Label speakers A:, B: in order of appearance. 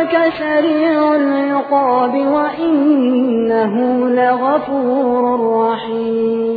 A: ربك سريع العقاب وإنه لغفور رحيم.